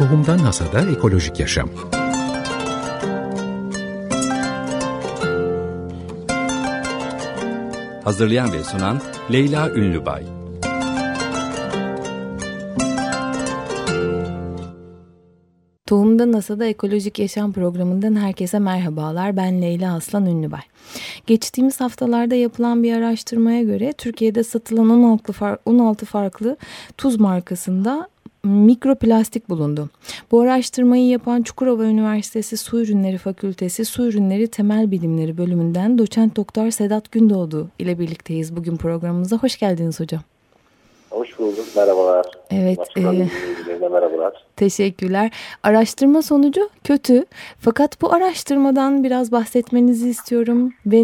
Tohumdan Hasada Ekolojik Yaşam Hazırlayan ve sunan Leyla Ünlübay Tohumda NASA'da Ekolojik Yaşam programından herkese merhabalar. Ben Leyla Aslan Ünlübay. Geçtiğimiz haftalarda yapılan bir araştırmaya göre Türkiye'de satılan 16, far 16 farklı tuz markasında mikroplastik bulundu. Bu araştırmayı yapan Çukurova Üniversitesi Su Ürünleri Fakültesi Su Ürünleri Temel Bilimleri bölümünden doçent doktor Sedat Gündoğdu ile birlikteyiz bugün programımıza. Hoş geldiniz hocam. Hoş bulduk. Merhabalar. Evet. E, merhabalar. Teşekkürler. Araştırma sonucu kötü. Fakat bu araştırmadan biraz bahsetmenizi istiyorum ve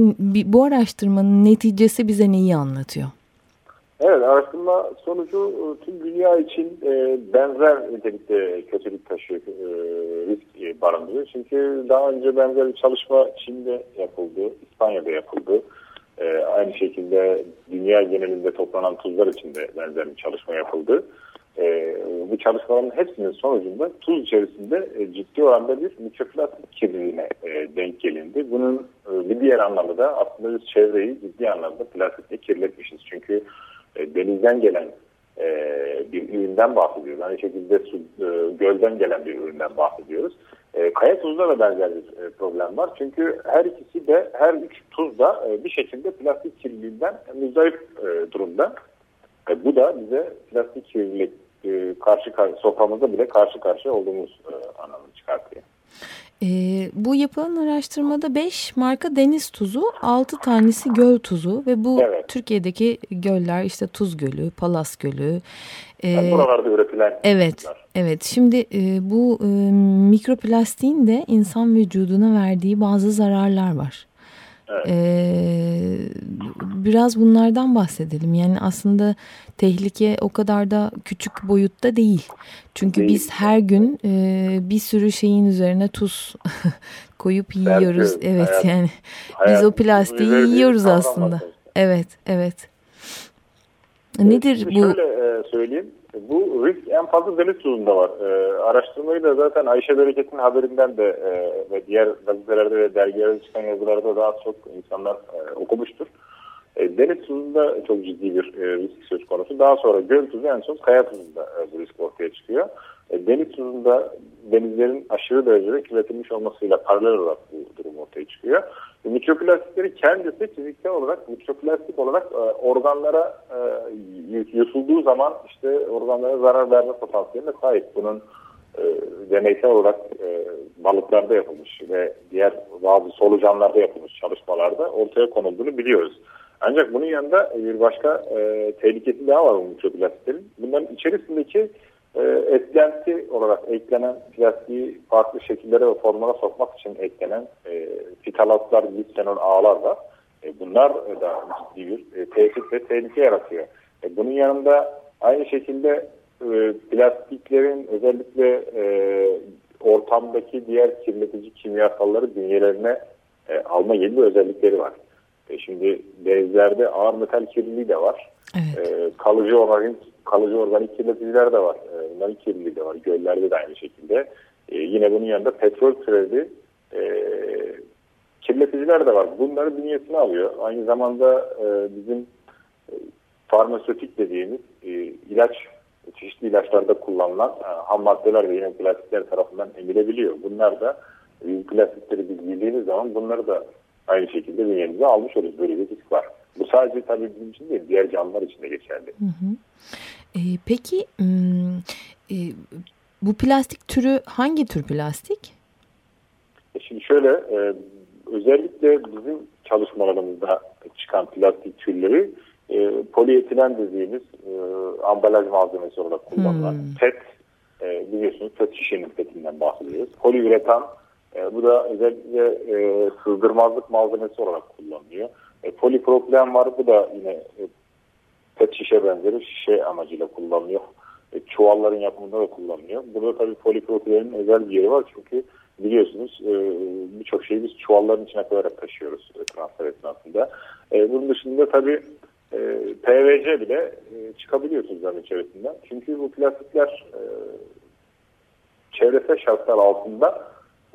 bu araştırmanın neticesi bize neyi anlatıyor? Evet, araştırma sonucu e, tüm dünya için e, benzer nitelikte kötülük taşıyor, e, risk barındırıyor. Çünkü daha önce benzer bir çalışma Çin'de yapıldı, İspanya'da yapıldı. E, aynı şekilde dünya genelinde toplanan tuzlar için de benzer bir çalışma yapıldı. E, bu çalışmaların hepsinin sonucunda tuz içerisinde e, ciddi oranda bir mikroplastik kirliliğine e, denk gelindi. Bunun e, bir diğer anlamı da aslında biz çevreyi ciddi anlamda plastikle kirletmişiz. Çünkü e, denizden gelen e, bir üründen bahsediyoruz. Aynı şekilde su, e, gölden gelen bir üründen bahsediyoruz. E, kaya tuzda da benzer bir problem var. Çünkü her ikisi de her üç tuz da bir şekilde plastik kirliliğinden müzdarip e, durumda. Bu da bize plastik kirliliği e, karşı soframızda bile karşı karşıya olduğumuz e, anlamını çıkartıyor. E, bu yapılan araştırmada 5 marka deniz tuzu, 6 tanesi göl tuzu ve bu evet. Türkiye'deki göller işte Tuz Gölü, Palas Gölü. E, yani buralarda üretilen Evet, tuzlar. evet. Şimdi e, bu e, mikroplastiğin de insan vücuduna verdiği bazı zararlar var. Evet. Ee, biraz bunlardan bahsedelim. Yani aslında tehlike o kadar da küçük boyutta değil. Çünkü değil. biz her gün e, bir sürü şeyin üzerine tuz koyup yiyoruz. Belki, evet hayat, yani hayat, biz o plastiği yiyoruz aslında. Evet, evet. Nedir Şimdi bu? Şöyle e, söyleyeyim. Bu risk en fazla deniz tuzunda var. E, araştırmayı da zaten Ayşe Bereket'in haberinden de e, ve diğer gazetelerde ve dergilerde çıkan yazılarda daha çok insanlar e, okumuştur. E, deniz tuzunda çok ciddi bir e, risk söz konusu. Daha sonra göl tuzu en son kaya tuzunda e, bu risk ortaya çıkıyor. E, deniz tuzunda denizlerin aşırı derecede kirletilmiş olmasıyla paralel olarak bu durum ortaya çıkıyor. E, mikroplastikleri kendisi fiziksel olarak mikroplastik olarak e, organlara e, yusulduğu zaman işte organlara zarar verme potansiyeline sahip. Bunun e, deneysel olarak e, balıklarda yapılmış ve diğer bazı solucanlarda yapılmış çalışmalarda ortaya konulduğunu biliyoruz. Ancak bunun yanında bir başka e, tehlikesi daha var bu mikroplastiklerin. Bunların içerisindeki e, eklenti olarak eklenen plastiği farklı şekillere ve formlara sokmak için eklenen e, fitalatlar, bisfenol ağlar var. E, bunlar da ciddi bir e, tehdit ve tehlike yaratıyor. E, bunun yanında aynı şekilde e, plastiklerin özellikle e, ortamdaki diğer kirletici kimyasalları bünyelerine e, alma gibi özellikleri var. E, şimdi denizlerde ağır metal kirliliği de var. Evet. E, kalıcı organik kalıcı organik kirleticiler de var. E, bunların kirliliği de var. Göllerde de aynı şekilde. E, yine bunun yanında petrol türevi e, kirleticiler de var. Bunları bünyesine alıyor. Aynı zamanda e, bizim e, farmasötik dediğimiz e, ilaç çeşitli ilaçlarda kullanılan e, ham maddeler ve yine plastikler tarafından emilebiliyor. Bunlar da e, plastikleri biz yediğimiz zaman bunları da aynı şekilde bünyemize almış oluruz. Böyle bir risk var. Bu sadece tabii bizim için değil, diğer canlılar için de geçerli. Hı hı. E, peki e, bu plastik türü hangi tür plastik? E şimdi şöyle, e, özellikle bizim çalışmalarımızda çıkan plastik türleri e, polietilen dediğimiz e, ambalaj malzemesi olarak kullanılan hmm. PET, e, biliyorsunuz PET şişenin PET'inden bahsediyoruz. Poliüretan, e, bu da özellikle e, sığdırmazlık malzemesi olarak kullanılıyor. E, polipropilen var. Bu da yine e, pet şişe benzeri şişe amacıyla kullanılıyor. E, çuvalların yapımında da kullanılıyor. Burada tabii polipropilenin özel bir yeri var. Çünkü biliyorsunuz e, birçok şeyi biz çuvalların içine koyarak taşıyoruz e, transfer esnasında. E, bunun dışında tabii e, PVC bile e, çıkabiliyor tuzların içerisinden. Çünkü bu plastikler e, çevresel şartlar altında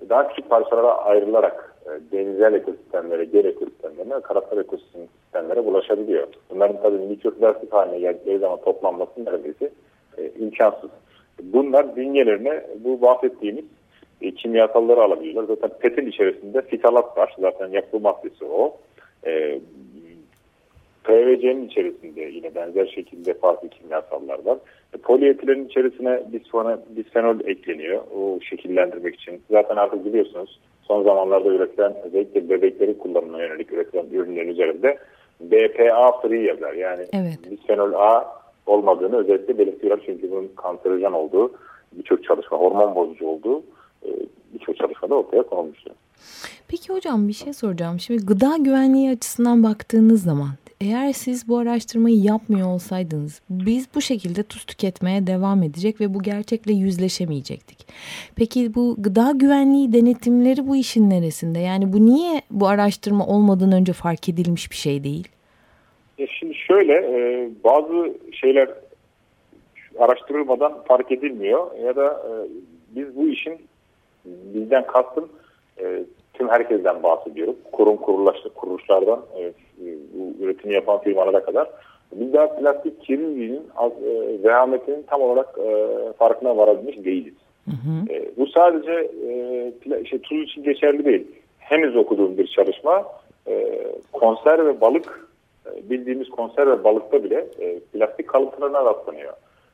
daha küçük parçalara ayrılarak denizel ekosistemlere, gel ekosistemlerine karasal ekosistemlere bulaşabiliyor. Bunların tabii mikroplastik haline geldikleri zaman toplanması neredeyse e, imkansız. Bunlar bünyelerine bu bahsettiğimiz e, kimyasalları alabiliyorlar. Zaten PET'in içerisinde fitalat var. Zaten yapı maddesi o. E, PVC'nin içerisinde yine benzer şekilde farklı kimyasallar var. E, polietilenin içerisine bisfenol, bisfenol ekleniyor o şekillendirmek için. Zaten artık biliyorsunuz son zamanlarda üretilen özellikle bebekleri kullanımına yönelik üretilen ürünlerin üzerinde BPA free yazar. Yani evet. bisfenol A olmadığını özellikle belirtiyorlar çünkü bunun kanserojen olduğu birçok çalışma, hormon bozucu olduğu e, birçok çalışmada ortaya konulmuştu. Peki hocam bir şey soracağım. Şimdi gıda güvenliği açısından baktığınız zaman eğer siz bu araştırmayı yapmıyor olsaydınız biz bu şekilde tuz tüketmeye devam edecek ve bu gerçekle yüzleşemeyecektik. Peki bu gıda güvenliği denetimleri bu işin neresinde? Yani bu niye bu araştırma olmadan önce fark edilmiş bir şey değil? E şimdi şöyle e, bazı şeyler araştırılmadan fark edilmiyor ya da e, biz bu işin bizden kastım e, tüm herkesten bahsediyorum. Kurum kuruluşlardan e, bu üretimi yapan firmalara kadar. Biz daha plastik kirliliğinin e, vehametinin tam olarak e, farkına varabilmiş değiliz. Hı hı. E, bu sadece e, şey, tuz için geçerli değil. Henüz okuduğum bir çalışma e, konserve balık e, bildiğimiz konserve balıkta bile e, plastik kalıntılarına rastlanıyor.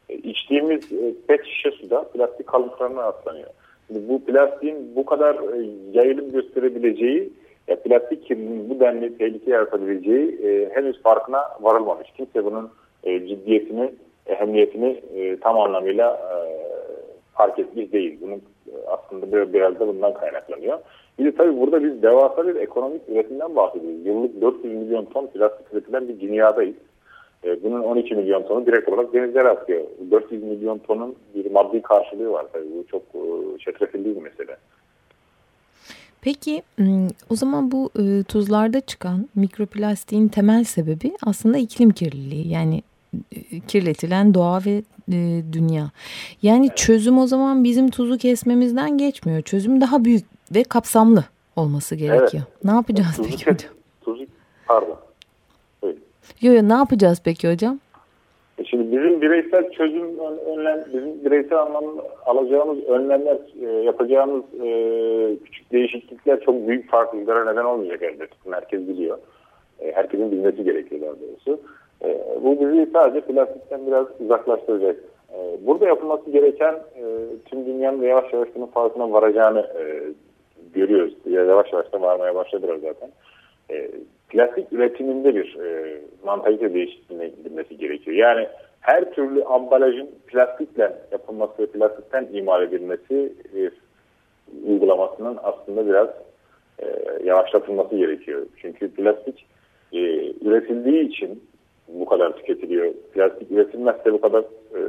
E, içtiğimiz e, pet şişe suda plastik kalıntılarına rastlanıyor. Bu plastiğin bu kadar e, yayılım gösterebileceği, ya plastik kirliliğinin bu denli tehlike yaratabileceği e, henüz farkına varılmamış. Kimse bunun e, ciddiyetini, ehemmiyetini e, tam anlamıyla e, fark etmiş değil. Bunun e, aslında biraz da bundan kaynaklanıyor. Bir de tabii burada biz devasa bir ekonomik üretimden bahsediyoruz. Yıllık 400 milyon ton plastik üretilen bir dünyadayız. E, bunun 12 milyon tonu direkt olarak denizlere atıyor. 400 milyon tonun bir maddi karşılığı var tabii. Bu çok e, çetrefilli bir mesele. Peki o zaman bu e, tuzlarda çıkan mikroplastiğin temel sebebi aslında iklim kirliliği. Yani kirletilen doğa ve dünya. Yani çözüm o zaman bizim tuzu kesmemizden geçmiyor. Çözüm daha büyük ve kapsamlı olması gerekiyor. Evet. Ne yapacağız tuzu peki hocam? Tuzu, pardon. Yok yok ne yapacağız peki hocam? E şimdi bizim bireysel çözüm önlem, bizim bireysel anlamda alacağımız önlemler, e, yapacağımız e, küçük değişiklikler çok büyük farklılıklara neden olmayacak elbette. Herkes biliyor. Herkesin bilmesi gerekiyor daha doğrusu. Bu bizi sadece plastikten biraz uzaklaştıracak. Burada yapılması gereken tüm dünyanın yavaş yavaş bunun farkına varacağını görüyoruz. Yavaş yavaş da varmaya başladılar zaten. Plastik üretiminde bir e, mantalite değişikliğine gidilmesi gerekiyor. Yani her türlü ambalajın plastikle yapılması ve plastikten imal edilmesi e, uygulamasının aslında biraz e, yavaşlatılması gerekiyor. Çünkü plastik e, üretildiği için bu kadar tüketiliyor. Plastik üretilmezse bu kadar e,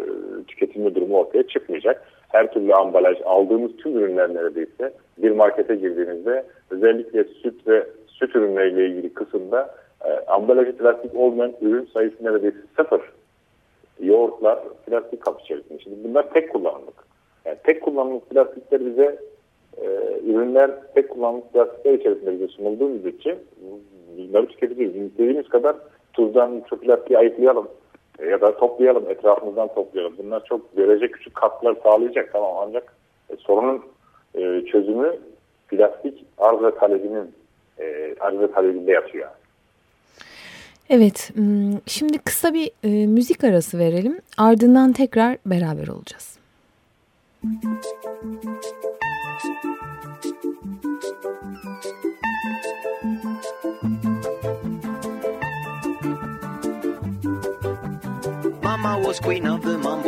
tüketilme durumu ortaya çıkmayacak. Her türlü ambalaj aldığımız tüm ürünler neredeyse bir markete girdiğinizde özellikle süt ve süt ürünleriyle ilgili kısımda e, ambalajı plastik olmayan ürün sayısı neredeyse sıfır. Yoğurtlar plastik kap içerisinde. Şimdi bunlar tek kullanımlık. Yani tek kullanımlık plastikler bize e, ürünler tek kullanımlık plastikler içerisinde bize sunulduğu müddetçe bunları tüketeceğiz. İstediğimiz kadar tuzdan mikroplastiği ayıklayalım e, ya da toplayalım, etrafımızdan toplayalım. Bunlar çok görece küçük katkılar sağlayacak tamam ancak e, sorunun e, çözümü plastik arz ve talebinin e, arz ve talebinde yatıyor. Evet, hmm, şimdi kısa bir e, müzik arası verelim. Ardından tekrar beraber olacağız. Mama was queen of the mambo,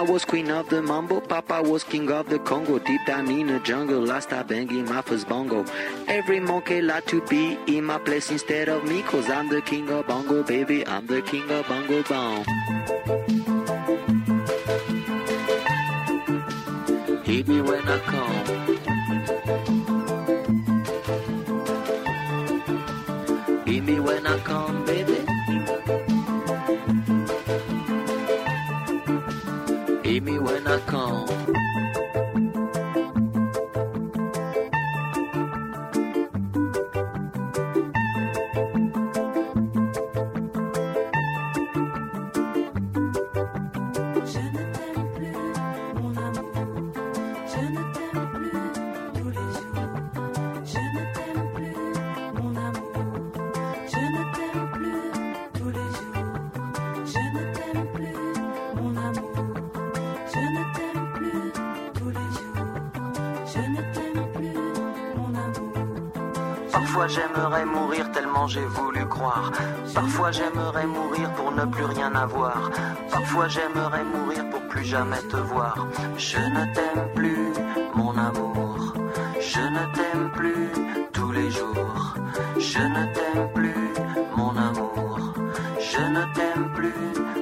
Mama was queen of the mambo, Papa was king of the Congo. Deep down in the jungle, last I banging my first bongo. Every monkey like to be in my place instead of me, cause I'm the king of bongo, baby. I'm the king of bongo bong. Hit me when I come. Parfois j'aimerais mourir tellement j'ai voulu croire. Parfois j'aimerais mourir pour ne plus rien avoir. Parfois j'aimerais mourir pour plus jamais te voir. Je ne t'aime plus, mon amour. Je ne t'aime plus tous les jours. Je ne t'aime plus, mon amour. Je ne t'aime plus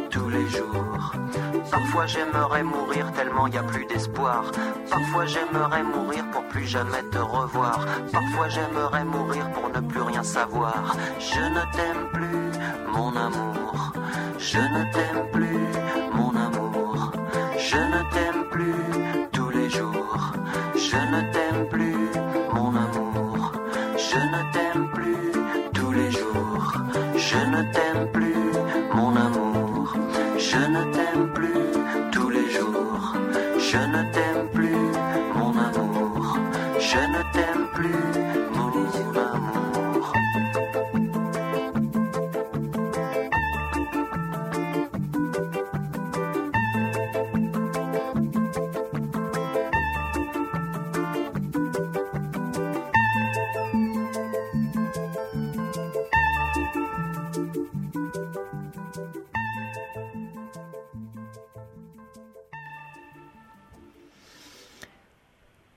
Parfois j'aimerais mourir tellement y a plus d'espoir. Parfois j'aimerais mourir pour plus jamais te revoir. Parfois j'aimerais mourir pour ne plus rien savoir. Je ne t'aime plus, mon amour. Je ne t'aime plus, mon amour. Je ne t'aime plus tous les jours. Je ne t'aime plus, mon amour. Je ne t'aime plus tous les jours. Je ne t'aime plus, mon amour. Je ne t'aime plus tous les jours. Je ne t'aime plus, mon amour. Je ne t'aime plus,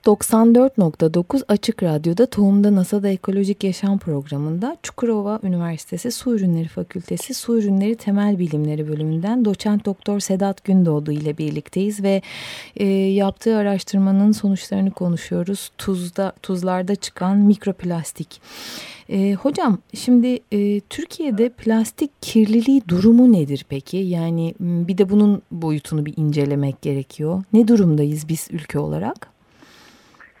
...94.9 Açık Radyo'da Tohum'da NASA'da Ekolojik Yaşam programında... ...Çukurova Üniversitesi Su Ürünleri Fakültesi Su Ürünleri Temel Bilimleri bölümünden... ...Doçent Doktor Sedat Gündoğdu ile birlikteyiz... ...ve e, yaptığı araştırmanın sonuçlarını konuşuyoruz... ...tuzda tuzlarda çıkan mikroplastik... E, hocam şimdi e, Türkiye'de plastik kirliliği durumu nedir peki? Yani bir de bunun boyutunu bir incelemek gerekiyor. Ne durumdayız biz ülke olarak?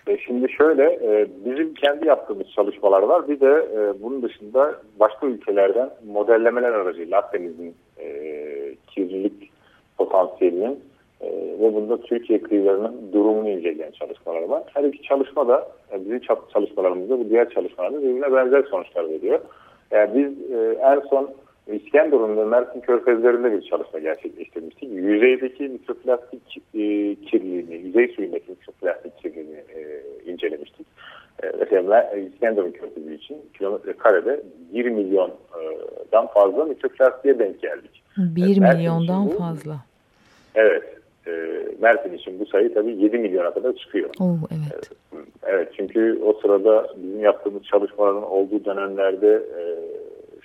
E, Şimdi şöyle, e, bizim kendi yaptığımız çalışmalar var. Bir de e, bunun dışında başka ülkelerden modellemeler aracıyla Akdeniz'in e, kirlilik potansiyelinin ve bunda Türkiye kıyılarının durumunu inceleyen çalışmalar var. Her iki çalışma da e, bizim çal- çalışmalarımızda bu diğer çalışmalarda birbirine benzer sonuçlar veriyor. Yani biz en son İskenderun ve Mersin Körfezlerinde bir çalışma gerçekleştirmiştik. Yüzeydeki mikroplastik e, kirliliğini, yüzey suyundaki mikroplastik kirliliğini e, incelemiştik. E, mesela İskenderun Körfezi için kilometre karede 1 milyondan fazla mikroplastiğe denk geldik. 1 Mersin milyondan bu- fazla. Evet. E, Mersin için bu sayı tabii 7 milyona kadar çıkıyor. Oo, evet. Evet çünkü o sırada bizim yaptığımız çalışmaların olduğu dönemlerde e,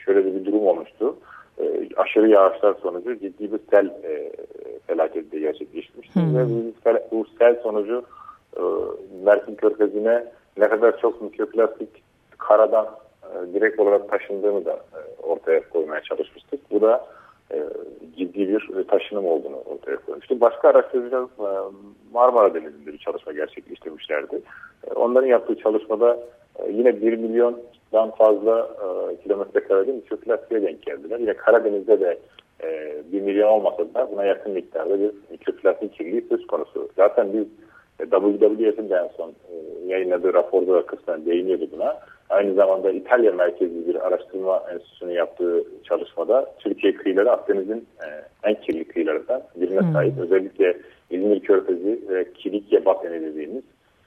şöyle de bir durum olmuştu. E, aşırı yağışlar sonucu ciddi bir sel e, felaketi de gerçekleşmişti. Hmm. Ve bu, sel, bu sel sonucu e, Mersin Körfezi'ne ne kadar çok mikroplastik karadan e, direkt olarak taşındığını da e, ortaya koymaya çalışmıştık. Bu da e, ciddi bir taşınım olduğunu ortaya koymuştu. Başka araştırıcılar e, Marmara Denizi'nde bir çalışma gerçekleştirmişlerdi. E, Onların yaptığı çalışmada e, yine 1 milyondan fazla e, kilometre karede mikroplastiğe denk geldiler. Yine Karadeniz'de de e, 1 milyon olmasa da buna yakın miktarda bir mikroplastik kirliliği söz konusu. Zaten biz e, WWF'in de en son e, yayınladığı raporda da kısmen değiniyordu buna. Aynı zamanda İtalya merkezli bir araştırma enstitüsünün yaptığı çalışmada Türkiye kıyıları Akdeniz'in e, en kirli kıyılarından birine Hmm. sahip. Özellikle İzmir Körfezi ve Kilikya Bateni dediğimiz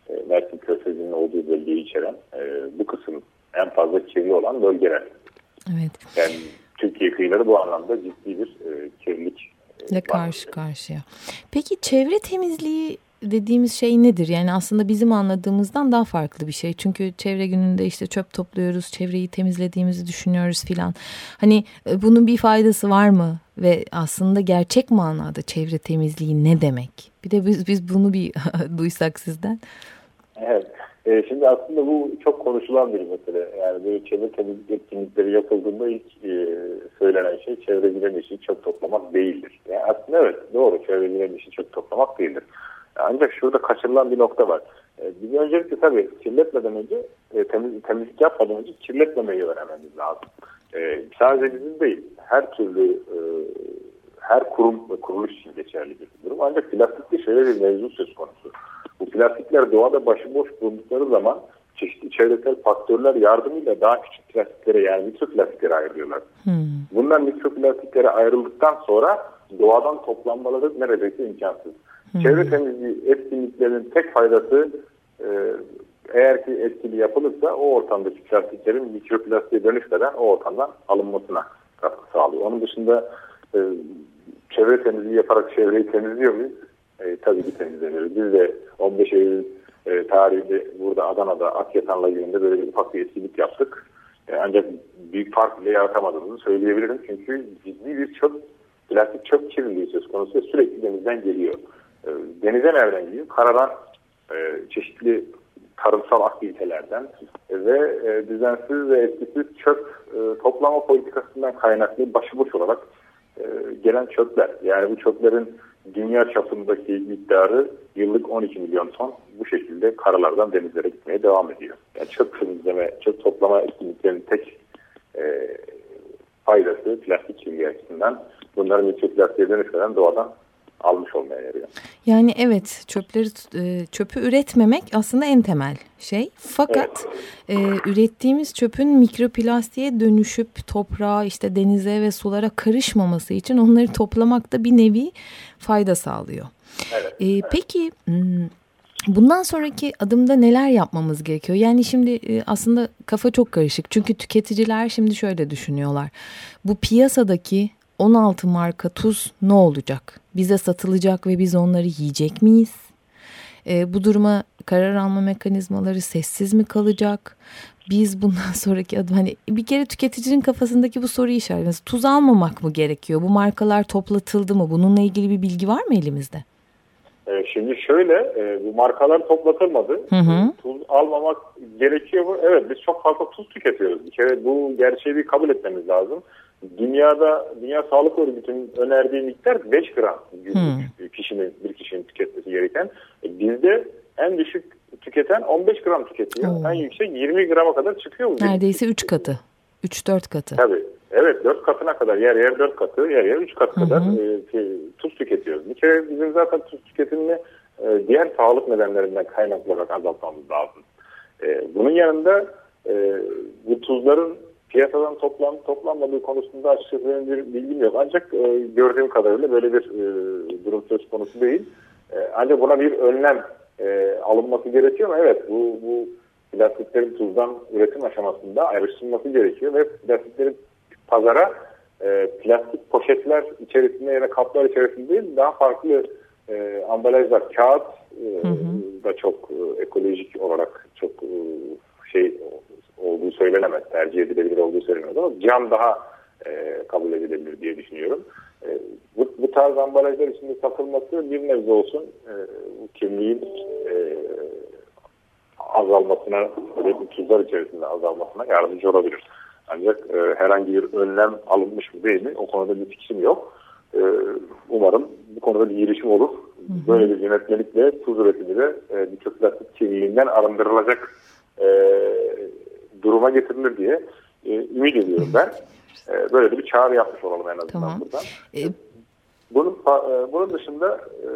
e, Mersin Körfezi'nin olduğu bölgeyi içeren e, bu kısım en fazla kirli olan bölgeler. Evet. Yani Türkiye kıyıları bu anlamda ciddi bir e, kirlilik e, var. karşı karşıya. Peki çevre temizliği dediğimiz şey nedir? Yani aslında bizim anladığımızdan daha farklı bir şey. Çünkü çevre gününde işte çöp topluyoruz, çevreyi temizlediğimizi düşünüyoruz filan. Hani e, bunun bir faydası var mı? Ve aslında gerçek manada çevre temizliği ne demek? Bir de biz biz bunu bir duysak sizden. Evet. E, şimdi aslında bu çok konuşulan bir mesele. Yani böyle çevre temizlik etkinlikleri yapıldığında ilk e, söylenen şey çevre güven işi çöp toplamak değildir. Yani aslında evet doğru çevre güven işi çöp toplamak değildir. Ancak şurada kaçırılan bir nokta var. E, biz öncelikle tabii kirletmeden önce e, temiz, temizlik yapmadan önce kirletmemeyi öğrenmemiz lazım. E, sadece bizim değil her türlü e, her kurum ve kuruluş için geçerli bir durum. Ancak plastikte şöyle bir mevzu söz konusu. Plastikler doğada başıboş bulundukları zaman çeşitli çevresel faktörler yardımıyla daha küçük plastiklere yani mikroplastiklere ayrılıyorlar. Hmm. Bunlar mikroplastiklere ayrıldıktan sonra doğadan toplanmaları neredeyse imkansız. Çevre temizliği etkinliklerinin tek faydası e, eğer ki etkili yapılırsa o ortamdaki plastiklerin mikroplastiğe dönüşmeden o ortamdan alınmasına katkı sağlıyor. Onun dışında e, çevre temizliği yaparak çevreyi temizliyor muyuz? E, tabii ki temizlemiyoruz. Biz de 15 Eylül e, tarihinde burada Adana'da Akyatan Lagüni'nde böyle bir ufak bir etkinlik yaptık. E, ancak büyük fark bile yaratamadığımızı söyleyebilirim. Çünkü ciddi bir çöp, plastik çöp kirliliği söz konusu sürekli denizden geliyor. E, denize nereden geliyor? Karadan e, çeşitli tarımsal aktivitelerden ve e, düzensiz ve etkisiz çöp e, toplama politikasından kaynaklı başıboş olarak e, gelen çöpler. Yani bu çöplerin dünya çapındaki miktarı yıllık 12 milyon ton bu şekilde karalardan denizlere gitmeye devam ediyor. Yani çöp temizleme, çöp toplama etkinliklerinin tek e, faydası plastik kirliliği açısından bunların mikroplastiğe dönüşmeden doğadan almış olmaya yarıyor. Yani evet çöpleri e, çöpü üretmemek aslında en temel şey. Fakat e, ürettiğimiz çöpün mikroplastiğe dönüşüp toprağa işte denize ve sulara karışmaması için onları toplamak da bir nevi fayda sağlıyor. Evet. E, peki hmm, bundan sonraki adımda neler yapmamız gerekiyor? Yani şimdi e, aslında kafa çok karışık. Çünkü tüketiciler şimdi şöyle düşünüyorlar. Bu piyasadaki 16 marka tuz ne olacak? Bize satılacak ve biz onları yiyecek miyiz? E, bu duruma karar alma mekanizmaları sessiz mi kalacak? Biz bundan sonraki adım hani bir kere tüketicinin kafasındaki bu soru işareti. Tuz almamak mı gerekiyor? Bu markalar toplatıldı mı? Bununla ilgili bir bilgi var mı elimizde? E, Şimdi şöyle e, bu markalar toplatılmadı. Hı hı. Tuz almamak gerekiyor mu? Evet biz çok fazla tuz tüketiyoruz. Bir kere bu gerçeği bir kabul etmemiz lazım. Dünyada Dünya Sağlık Örgütü'nün önerdiği miktar 5 gram günlük kişinin bir kişinin tüketmesi gereken. E, bizde en düşük tüketen 15 gram tüketiyor. Oo. En yüksek 20 grama kadar çıkıyor. bu. Neredeyse 3 katı. 3-4 katı. Tabii. Evet 4 katına kadar yer yer 4 katı yer yer 3 kat Hı hı. kadar e, ki- tuz tüketiyoruz. Bir kere bizim zaten tuz tüketimini e, diğer sağlık nedenlerinden kaynaklı olarak azaltmamız lazım. E, bunun yanında e, bu tuzların piyasadan toplan, toplanmadığı konusunda açıkçası benim bir bilgim yok. Ancak e, gördüğüm kadarıyla böyle bir e, durum söz konusu değil. E, ancak buna bir önlem e, alınması gerekiyor ama evet bu, bu plastiklerin tuzdan üretim aşamasında ayrıştırılması gerekiyor ve plastiklerin pazara e, plastik poşetler içerisinde ya da kaplar içerisinde değil daha farklı e, ambalajlar. Kağıt e, da çok e, ekolojik olarak çok e, şey olduğu söylenemez. Tercih edilebilir olduğu söylenemez ama cam daha e, kabul edilebilir diye düşünüyorum. E, bu, bu tarz ambalajlar içinde satılması bir nebze olsun e, bu kirliliğin e, azalmasına ve tuzlar içerisinde azalmasına yardımcı olabilir. Ancak e, herhangi bir önlem alınmış mı değil mi o konuda bir fikrim yok. E, umarım bu konuda bir girişim olur. Böyle bir yönetmelikle tuz üretimi de e, mikroplastik kirliliğinden arındırılacak e, duruma getirilir diye e, ümit ediyorum ben. E, böyle de bir çağrı yapmış olalım en azından Tamam. buradan. E, Bunun, e, bunun dışında e,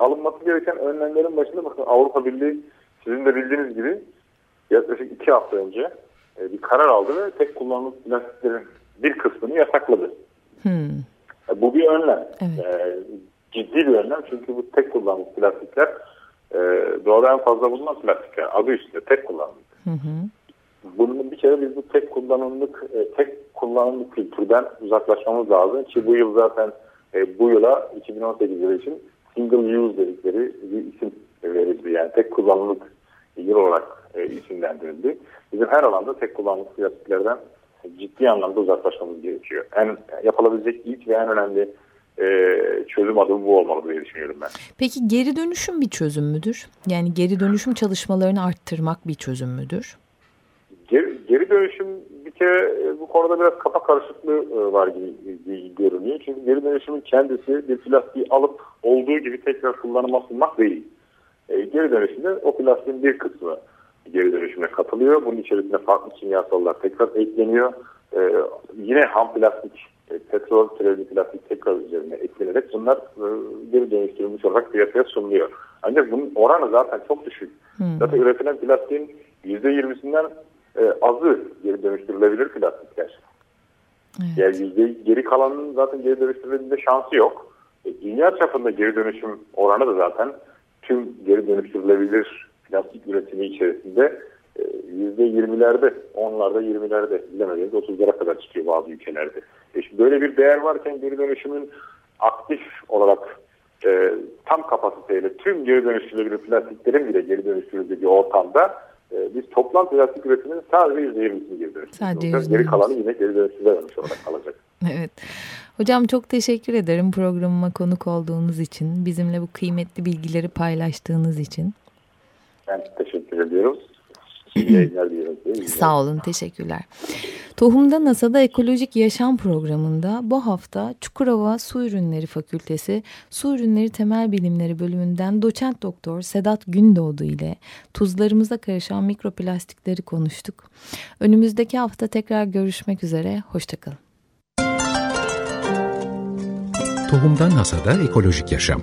alınması gereken önlemlerin başında bakın Avrupa Birliği sizin de bildiğiniz gibi yaklaşık iki hafta önce e, bir karar aldı ve tek kullanımlık plastiklerin bir kısmını yasakladı. hmm, E, Bu bir önlem. Evet. E, ciddi bir önlem çünkü bu tek kullanımlık plastikler e, doğada en fazla bulunan plastikler. Adı üstünde tek kullanımlık. Hı hı, Bunun bir kere biz bu tek kullanımlık e, tek kullanımlık kültürden uzaklaşmamız lazım ki bu yıl zaten e, bu yıla 2018 yılı için single use dedikleri bir isim verildi. Yani tek kullanımlık yıl olarak e, isimlendirildi. Bizim her alanda tek kullanımlık plastiklerden ciddi anlamda uzaklaşmamız gerekiyor. En yapılabilecek ilk ve en önemli e, çözüm adımı bu olmalı diye düşünüyorum ben. Peki geri dönüşüm bir çözüm müdür? Yani geri dönüşüm çalışmalarını arttırmak bir çözüm müdür? Geri, geri dönüşüm bir kere e, bu konuda biraz kafa karışıklığı e, var gibi, gibi görünüyor. Çünkü geri dönüşümün kendisi bir plastiği alıp olduğu gibi tekrar kullanıma sunmak değil. E, geri dönüşümde o plastiğin bir kısmı geri dönüşüme katılıyor. Bunun içerisinde farklı kimyasallar tekrar ekleniyor. E, yine ham plastik, e, petrol plastik tekrar üzerine eklenerek bunlar e, geri dönüştürülmüş olarak piyasaya sunuluyor. Ancak bunun oranı zaten çok düşük. Zaten üretilen plastiğin %20'sinden e, azı geri dönüştürülebilir plastikler. Yani yüzde geri kalanının zaten geri dönüştürülebilme şansı yok. E, dünya çapında geri dönüşüm oranı da zaten tüm geri dönüştürülebilir plastik üretimi içerisinde e, yüzde yirmilerde, onlarda, yirmilerde, bilemediğiniz otuzlara kadar çıkıyor bazı ülkelerde. E şimdi böyle bir değer varken geri dönüşümün aktif olarak e, tam kapasiteyle tüm geri dönüştürülebilir plastiklerin bile geri dönüştürüldüğü bir ortamda e, biz toplam plastik üretiminin sadece yüzde yirmisini geri Sadece dönüştürüyoruz. %20. Geri kalanı yine geri dönüştürülememiş olarak kalacak. Evet. Hocam çok teşekkür ederim programıma konuk olduğunuz için. Bizimle bu kıymetli bilgileri paylaştığınız için. Ben teşekkür ediyorum. Yayınlar diliyorum. Sağ olun, teşekkürler. Tohumda NASA'da Ekolojik Yaşam programında bu hafta Çukurova Su Ürünleri Fakültesi Su Ürünleri Temel Bilimleri bölümünden doçent doktor Sedat Gündoğdu ile tuzlarımıza karışan mikroplastikleri konuştuk. Önümüzdeki hafta tekrar görüşmek üzere, hoşçakalın. Tohumdan Hasada Ekolojik Yaşam